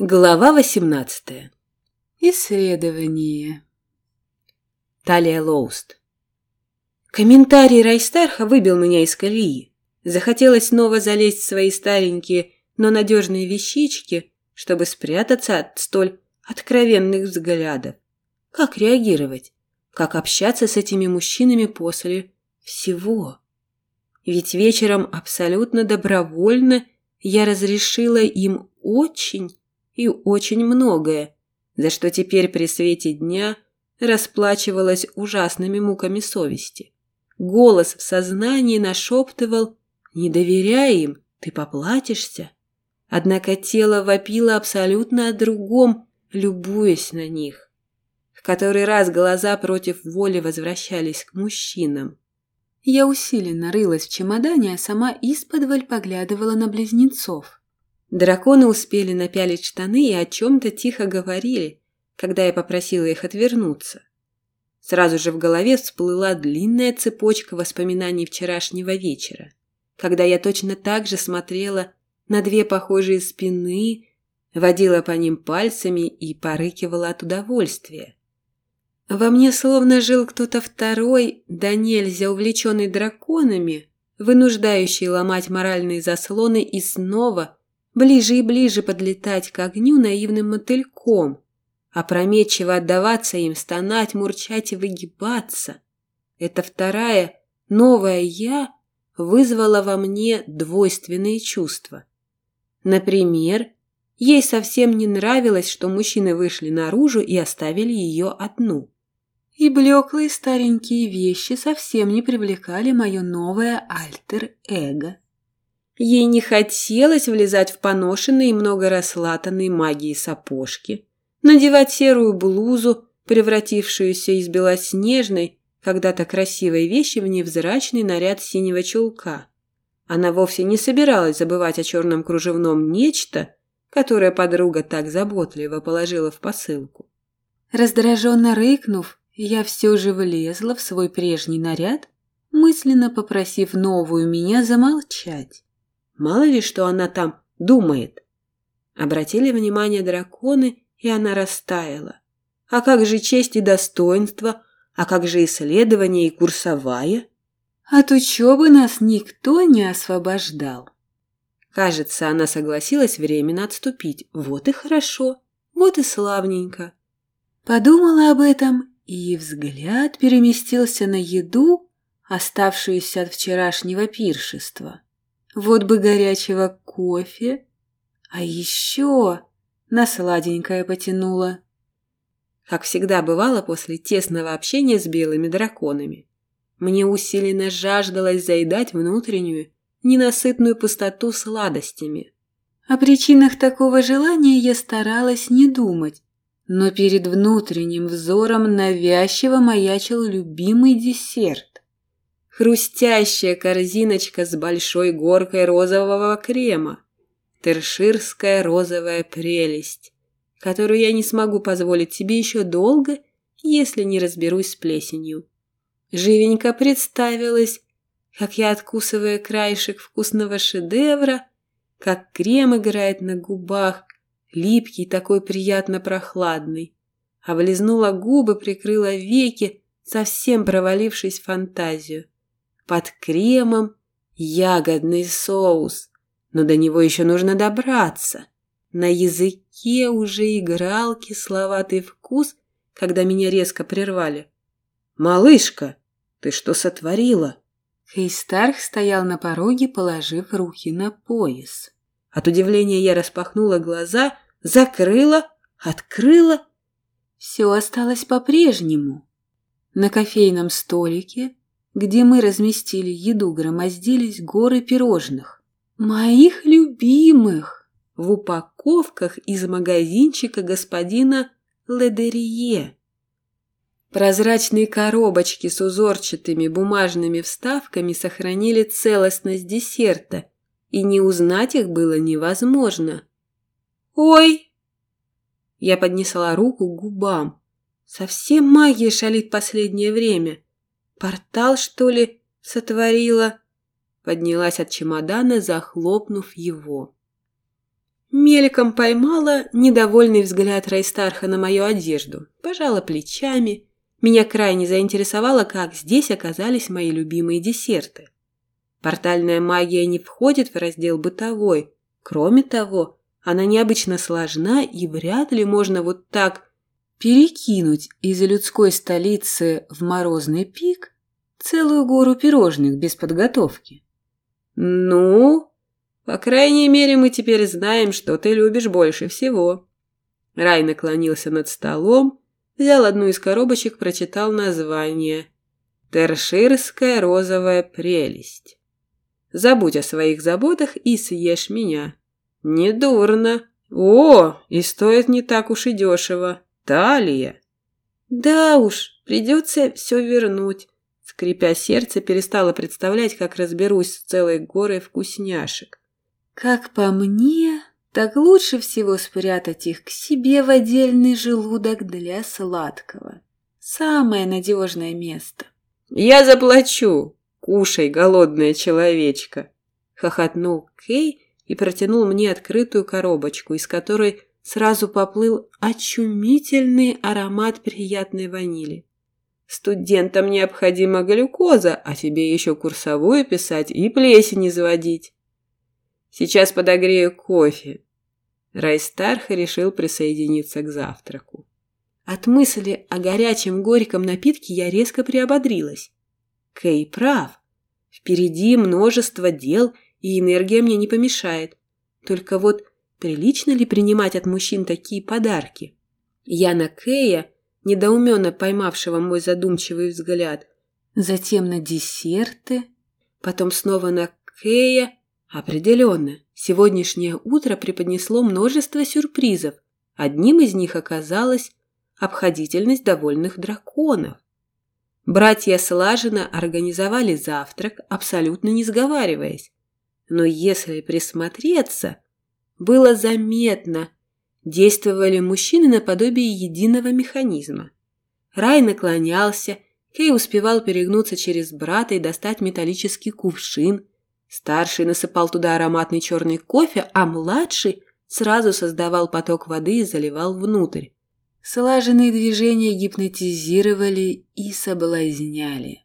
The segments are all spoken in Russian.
Глава 18. Исследование. Талия Лоуст. Комментарий Райстарха выбил меня из колеи. Захотелось снова залезть в свои старенькие, но надежные вещички, чтобы спрятаться от столь откровенных взглядов. Как реагировать? Как общаться с этими мужчинами после всего? Ведь вечером абсолютно добровольно я разрешила им очень и очень многое, за что теперь при свете дня расплачивалась ужасными муками совести. Голос в сознании нашептывал «Не доверяй им, ты поплатишься». Однако тело вопило абсолютно о другом, любуясь на них. В который раз глаза против воли возвращались к мужчинам. Я усиленно рылась в чемодане, а сама исподволь поглядывала на близнецов. Драконы успели напялить штаны и о чем-то тихо говорили, когда я попросила их отвернуться. Сразу же в голове всплыла длинная цепочка воспоминаний вчерашнего вечера, когда я точно так же смотрела на две похожие спины, водила по ним пальцами и порыкивала от удовольствия. Во мне словно жил кто-то второй, да нельзя увлеченный драконами, вынуждающий ломать моральные заслоны и снова – ближе и ближе подлетать к огню наивным мотыльком, опрометчиво отдаваться им, стонать, мурчать и выгибаться. Эта вторая, новая «я» вызвала во мне двойственные чувства. Например, ей совсем не нравилось, что мужчины вышли наружу и оставили ее одну. И блеклые старенькие вещи совсем не привлекали мое новое альтер-эго. Ей не хотелось влезать в поношенные и много раслатанные магией сапожки, надевать серую блузу, превратившуюся из белоснежной, когда-то красивой вещи в невзрачный наряд синего чулка. Она вовсе не собиралась забывать о черном кружевном нечто, которое подруга так заботливо положила в посылку. Раздраженно рыкнув, я все же влезла в свой прежний наряд, мысленно попросив новую меня замолчать. Мало ли, что она там думает. Обратили внимание драконы, и она растаяла. А как же честь и достоинство? А как же исследование и курсовая? От учебы нас никто не освобождал. Кажется, она согласилась временно отступить. Вот и хорошо, вот и славненько. Подумала об этом, и взгляд переместился на еду, оставшуюся от вчерашнего пиршества. Вот бы горячего кофе. А еще на сладенькое потянуло. Как всегда бывало после тесного общения с белыми драконами. Мне усиленно жаждалось заедать внутреннюю, ненасытную пустоту сладостями. О причинах такого желания я старалась не думать, но перед внутренним взором навязчиво маячил любимый десерт хрустящая корзиночка с большой горкой розового крема, терширская розовая прелесть, которую я не смогу позволить себе еще долго, если не разберусь с плесенью. Живенько представилась, как я откусываю краешек вкусного шедевра, как крем играет на губах, липкий, такой приятно прохладный. Облизнула губы, прикрыла веки, совсем провалившись в фантазию. Под кремом ягодный соус, но до него еще нужно добраться. На языке уже играл кисловатый вкус, когда меня резко прервали. «Малышка, ты что сотворила?» Хейстарх стоял на пороге, положив руки на пояс. От удивления я распахнула глаза, закрыла, открыла. Все осталось по-прежнему. На кофейном столике где мы разместили еду, громоздились горы пирожных. Моих любимых! В упаковках из магазинчика господина Ледерие. Прозрачные коробочки с узорчатыми бумажными вставками сохранили целостность десерта, и не узнать их было невозможно. «Ой!» Я поднесла руку к губам. Совсем магия шалит последнее время. Портал, что ли, сотворила? Поднялась от чемодана, захлопнув его. Мельком поймала недовольный взгляд Райстарха на мою одежду, пожала плечами. Меня крайне заинтересовало, как здесь оказались мои любимые десерты. Портальная магия не входит в раздел бытовой. Кроме того, она необычно сложна и вряд ли можно вот так перекинуть из людской столицы в морозный пик целую гору пирожных без подготовки. «Ну, по крайней мере, мы теперь знаем, что ты любишь больше всего». Рай наклонился над столом, взял одну из коробочек, прочитал название «Терширская розовая прелесть». «Забудь о своих заботах и съешь меня». «Недурно. О, и стоит не так уж и дешево. Талия». «Да уж, придется все вернуть». Скрипя сердце, перестала представлять, как разберусь с целой горой вкусняшек. Как по мне, так лучше всего спрятать их к себе в отдельный желудок для сладкого. Самое надежное место. «Я заплачу! Кушай, голодная человечка!» Хохотнул Кей и протянул мне открытую коробочку, из которой сразу поплыл очумительный аромат приятной ванили. Студентам необходима глюкоза, а тебе еще курсовую писать и плесень изводить. Сейчас подогрею кофе. Райстарха решил присоединиться к завтраку. От мысли о горячем горьком напитке я резко приободрилась. Кей прав. Впереди множество дел, и энергия мне не помешает. Только вот прилично ли принимать от мужчин такие подарки? Я на Кея недоуменно поймавшего мой задумчивый взгляд, затем на десерты, потом снова на Кея. Определенно, сегодняшнее утро преподнесло множество сюрпризов. Одним из них оказалась обходительность довольных драконов. Братья слаженно организовали завтрак, абсолютно не сговариваясь. Но если присмотреться, было заметно, действовали мужчины наподобие единого механизма. Рай наклонялся, Кей успевал перегнуться через брата и достать металлический кувшин. Старший насыпал туда ароматный черный кофе, а младший сразу создавал поток воды и заливал внутрь. Слаженные движения гипнотизировали и соблазняли.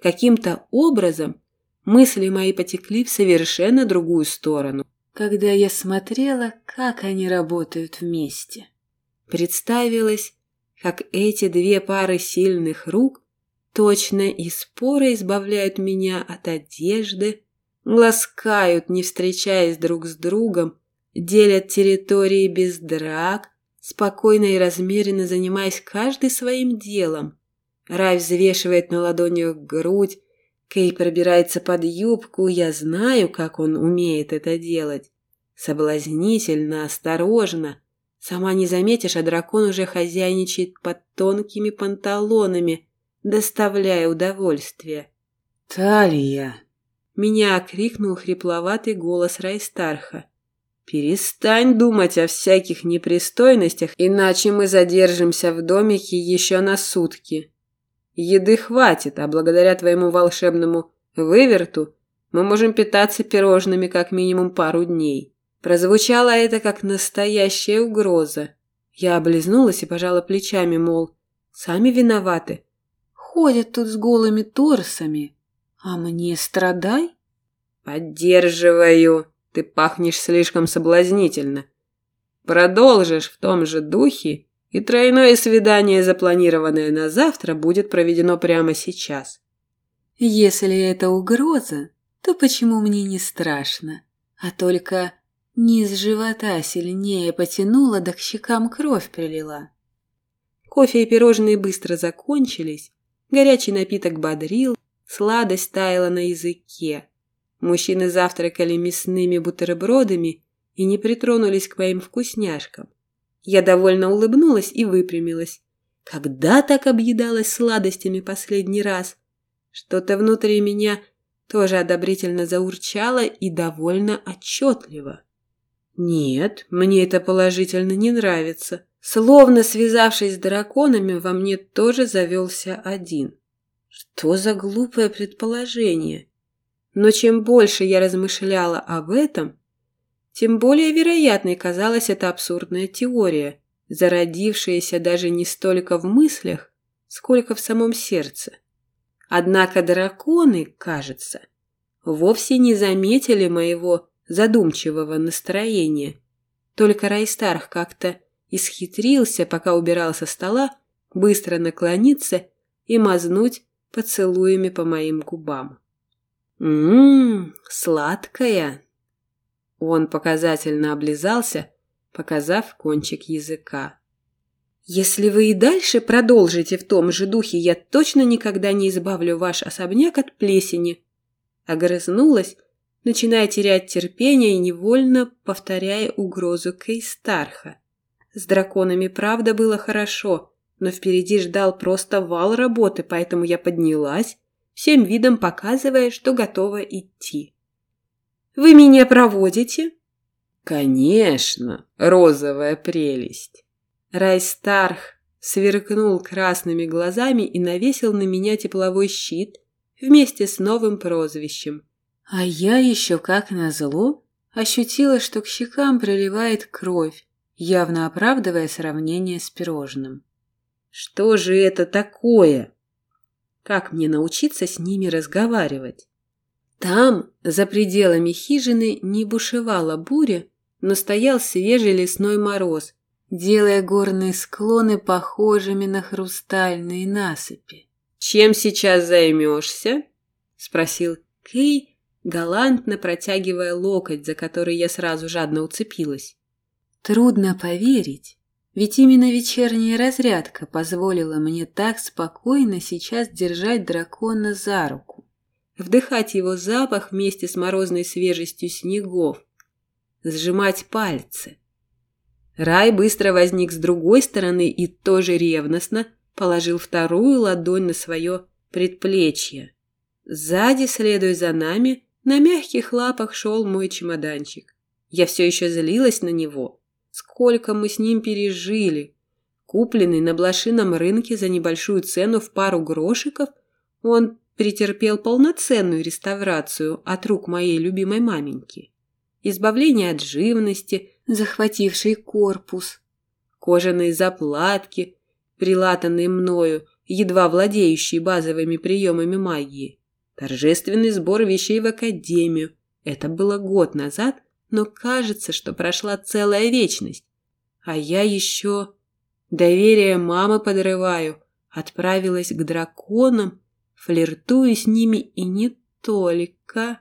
Каким-то образом мысли мои потекли в совершенно другую сторону когда я смотрела, как они работают вместе. Представилось, как эти две пары сильных рук точно и споро избавляют меня от одежды, ласкают, не встречаясь друг с другом, делят территории без драк, спокойно и размеренно занимаясь каждый своим делом. Рай взвешивает на ладонях грудь, Кей пробирается под юбку, я знаю, как он умеет это делать. Соблазнительно, осторожно. Сама не заметишь, а дракон уже хозяйничает под тонкими панталонами, доставляя удовольствие. «Талия!» Меня окрикнул хрипловатый голос Райстарха. «Перестань думать о всяких непристойностях, иначе мы задержимся в домике еще на сутки». Еды хватит, а благодаря твоему волшебному выверту мы можем питаться пирожными как минимум пару дней. Прозвучало это как настоящая угроза. Я облизнулась и пожала плечами, мол, сами виноваты. Ходят тут с голыми торсами, а мне страдай. Поддерживаю, ты пахнешь слишком соблазнительно. Продолжишь в том же духе, и тройное свидание, запланированное на завтра, будет проведено прямо сейчас. Если это угроза, то почему мне не страшно? А только низ живота сильнее потянуло, да к щекам кровь прилила. Кофе и пирожные быстро закончились, горячий напиток бодрил, сладость таяла на языке. Мужчины завтракали мясными бутербродами и не притронулись к моим вкусняшкам. Я довольно улыбнулась и выпрямилась. Когда так объедалась сладостями последний раз? Что-то внутри меня тоже одобрительно заурчало и довольно отчетливо. Нет, мне это положительно не нравится. Словно связавшись с драконами, во мне тоже завелся один. Что за глупое предположение? Но чем больше я размышляла об этом, Тем более вероятной казалась эта абсурдная теория, зародившаяся даже не столько в мыслях, сколько в самом сердце. Однако драконы, кажется, вовсе не заметили моего задумчивого настроения. Только Райстарх как-то исхитрился, пока убирал со стола, быстро наклониться и мазнуть поцелуями по моим губам. «Ммм, сладкая!» Он показательно облизался, показав кончик языка. «Если вы и дальше продолжите в том же духе, я точно никогда не избавлю ваш особняк от плесени!» Огрызнулась, начиная терять терпение и невольно повторяя угрозу Кейстарха. С драконами правда было хорошо, но впереди ждал просто вал работы, поэтому я поднялась, всем видом показывая, что готова идти. «Вы меня проводите?» «Конечно, розовая прелесть!» Райстарх сверкнул красными глазами и навесил на меня тепловой щит вместе с новым прозвищем. А я еще, как назло, ощутила, что к щекам приливает кровь, явно оправдывая сравнение с пирожным. Что же это такое? Как мне научиться с ними разговаривать? Там, за пределами хижины, не бушевала буря, но стоял свежий лесной мороз, делая горные склоны похожими на хрустальные насыпи. «Чем сейчас займешься?» – спросил Кей, галантно протягивая локоть, за который я сразу жадно уцепилась. Трудно поверить, ведь именно вечерняя разрядка позволила мне так спокойно сейчас держать дракона за руку, вдыхать его запах вместе с морозной свежестью снегов, сжимать пальцы. Рай быстро возник с другой стороны и тоже ревностно положил вторую ладонь на свое предплечье. Сзади, следуя за нами, на мягких лапах шел мой чемоданчик. Я все еще злилась на него – Сколько мы с ним пережили. Купленный на блошином рынке за небольшую цену в пару грошиков, он претерпел полноценную реставрацию от рук моей любимой маменьки. Избавление от живности, захватившей корпус, кожаные заплатки, прилатанные мною, едва владеющие базовыми приемами магии, торжественный сбор вещей в академию. Это было год назад – но кажется, что прошла целая вечность. А я еще доверие мамы подрываю, отправилась к драконам, флиртую с ними и не только.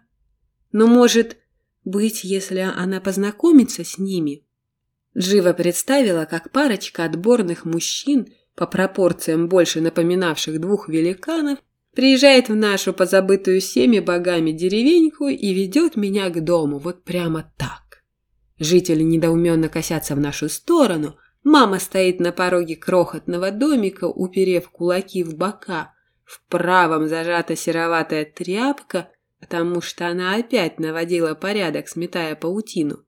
Но может быть, если она познакомится с ними. Живо представила, как парочка отборных мужчин, по пропорциям больше напоминавших двух великанов, Приезжает в нашу позабытую всеми богами деревеньку и ведет меня к дому, вот прямо так. Жители недоуменно косятся в нашу сторону, мама стоит на пороге крохотного домика, уперев кулаки в бока, в правом зажата сероватая тряпка, потому что она опять наводила порядок, сметая паутину.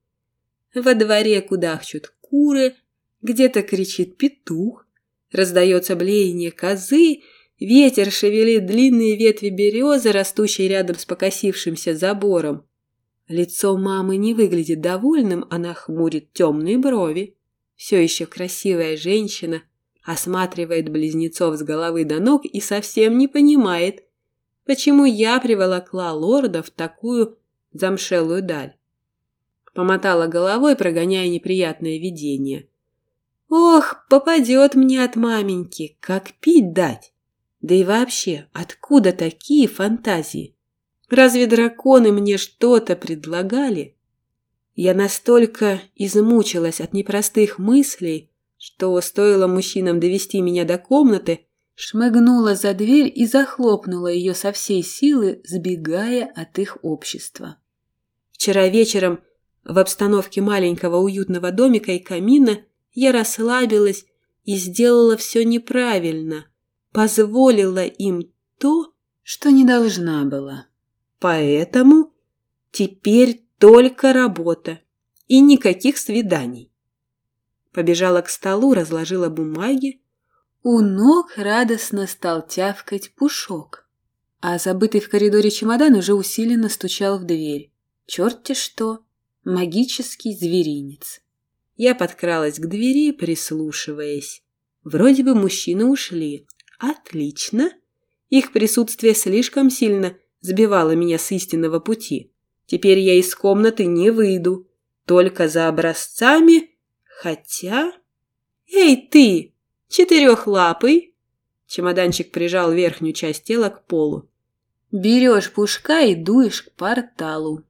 Во дворе кудахчут куры, где-то кричит петух, раздается блеяние козы, Ветер шевелит длинные ветви березы, растущие рядом с покосившимся забором. Лицо мамы не выглядит довольным, она хмурит темные брови. Все еще красивая женщина осматривает близнецов с головы до ног и совсем не понимает, почему я приволокла лорда в такую замшелую даль. Помотала головой, прогоняя неприятное видение. «Ох, попадет мне от маменьки, как пить дать!» Да и вообще, откуда такие фантазии? Разве драконы мне что-то предлагали? Я настолько измучилась от непростых мыслей, что стоило мужчинам довести меня до комнаты, шмыгнула за дверь и захлопнула ее со всей силы, сбегая от их общества. Вчера вечером в обстановке маленького уютного домика и камина я расслабилась и сделала все неправильно – позволила им то, что не должна была. Поэтому теперь только работа и никаких свиданий. Побежала к столу, разложила бумаги. У ног радостно стал тявкать пушок, а забытый в коридоре чемодан уже усиленно стучал в дверь. Черт-те что! Магический зверинец. Я подкралась к двери, прислушиваясь. Вроде бы мужчины ушли. Отлично. Их присутствие слишком сильно сбивало меня с истинного пути. Теперь я из комнаты не выйду. Только за образцами. Хотя... Эй, ты! Четырехлапый! Чемоданчик прижал верхнюю часть тела к полу. Берешь пушка и дуешь к порталу.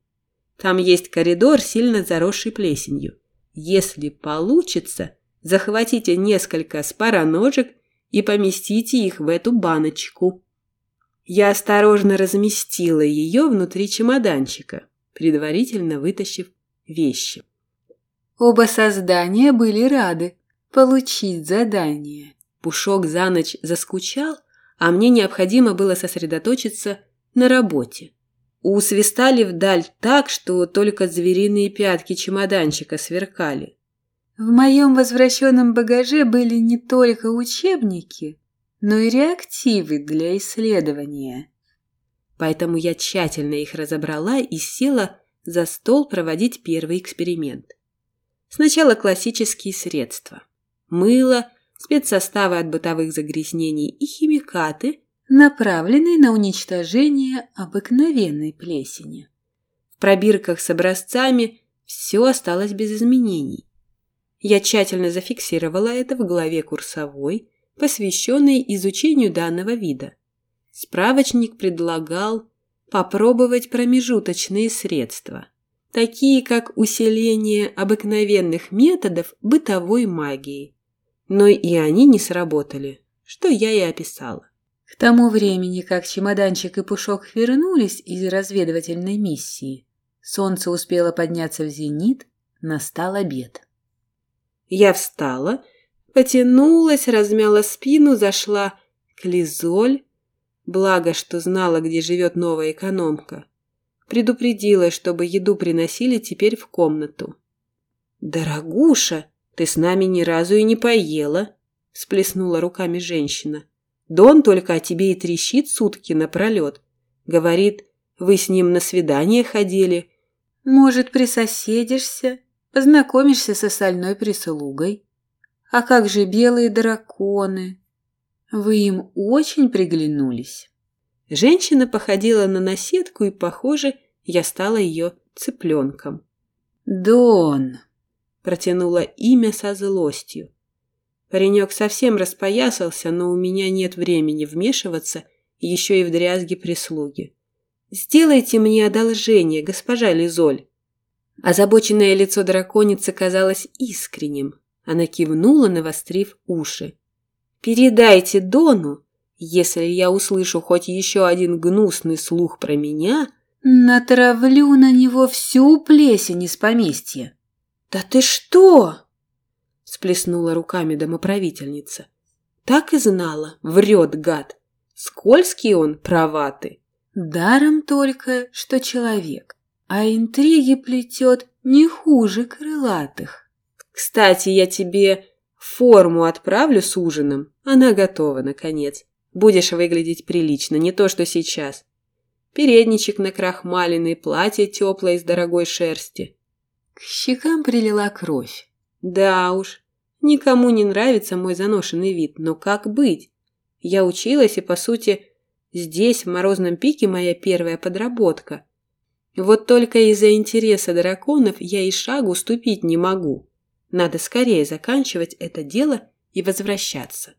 Там есть коридор, сильно заросший плесенью. Если получится, захватите несколько спароножек и поместите их в эту баночку. Я осторожно разместила ее внутри чемоданчика, предварительно вытащив вещи. Оба создания были рады получить задание. Пушок за ночь заскучал, а мне необходимо было сосредоточиться на работе. Усвистали вдаль так, что только звериные пятки чемоданчика сверкали. В моем возвращенном багаже были не только учебники, но и реактивы для исследования. Поэтому я тщательно их разобрала и села за стол проводить первый эксперимент. Сначала классические средства. Мыло, спецсоставы от бытовых загрязнений и химикаты, направленные на уничтожение обыкновенной плесени. В пробирках с образцами все осталось без изменений. Я тщательно зафиксировала это в главе курсовой, посвященной изучению данного вида. Справочник предлагал попробовать промежуточные средства, такие как усиление обыкновенных методов бытовой магии. Но и они не сработали, что я и описала. К тому времени, как чемоданчик и Пушок вернулись из разведывательной миссии, солнце успело подняться в зенит, настал обед. Я встала, потянулась, размяла спину, зашла к Лизоль, благо, что знала, где живет новая экономка. Предупредила, чтобы еду приносили теперь в комнату. «Дорогуша, ты с нами ни разу и не поела», – всплеснула руками женщина. «Дон только о тебе и трещит сутки напролет. Говорит, вы с ним на свидание ходили». «Может, присоседишься?» Познакомишься с остальной прислугой. А как же белые драконы? Вы им очень приглянулись. Женщина походила на наседку, и, похоже, я стала ее цыпленком. «Дон!» – протянула имя со злостью. Паренек совсем распоясался, но у меня нет времени вмешиваться еще и в дрязги прислуги. «Сделайте мне одолжение, госпожа Лизоль!» Озабоченное лицо драконицы казалось искренним. Она кивнула, навострив уши. «Передайте Дону, если я услышу хоть еще один гнусный слух про меня...» «Натравлю на него всю плесень из поместья». «Да ты что?» – сплеснула руками домоправительница. «Так и знала, врет гад. Скользкий он, праваты». «Даром только, что человек а интриги плетет не хуже крылатых. Кстати, я тебе форму отправлю с ужином. Она готова, наконец. Будешь выглядеть прилично, не то что сейчас. Передничек накрахмаленный, платье теплое из дорогой шерсти. К щекам прилила кровь. Да уж, никому не нравится мой заношенный вид, но как быть? Я училась, и, по сути, здесь, в морозном пике, моя первая подработка – вот только из-за интереса драконов я и шагу ступить не могу. Надо скорее заканчивать это дело и возвращаться.